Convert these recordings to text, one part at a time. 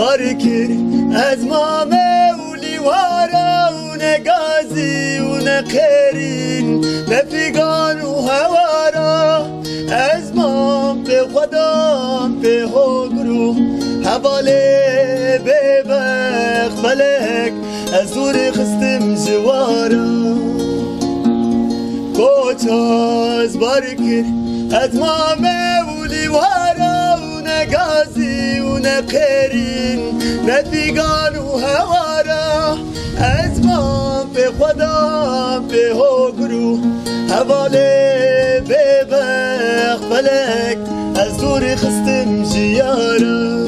برکر از مامه و لیوارا و نگازی و نقرین نفیگان و هوارا از مام به خدام به حواله به بخ از دور خستم جوارا از مامه و لیوارا و نگازی و نقرین ندیگان و هوارا از ما به خدا به هگرو حواله به بخ فلک از دور خستم جیارا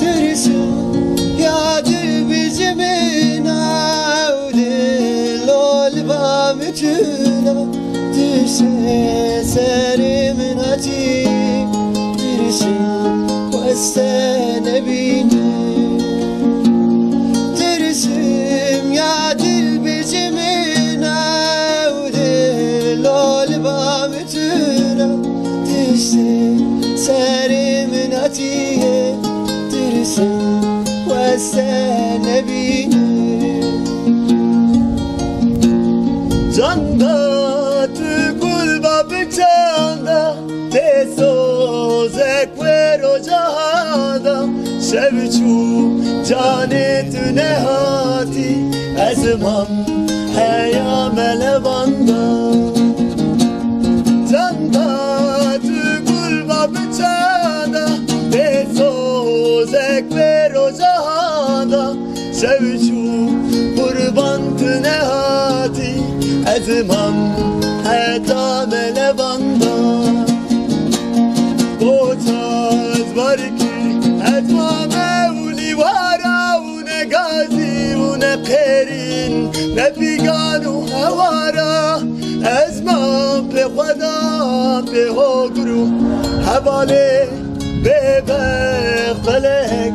ترسم یادی بیزمین عودی لول با سری من هاتي ترسم واستنى cebine Dersim ya dil bizimin evde Lol bamitüne dişti serimin atiye. Dersim ve sene bine Canda tükul babı canda Te sozek شبچو جان تو نهاتی از من هیام لباندا جان دا تو گل و بچادا به سوزک به روزادا شبچو قربان تو نهاتی از من هیام لباندا Boğaz var ki gazi u ne perin ne figan u havara ezma pe khada pe hogru havale be be felek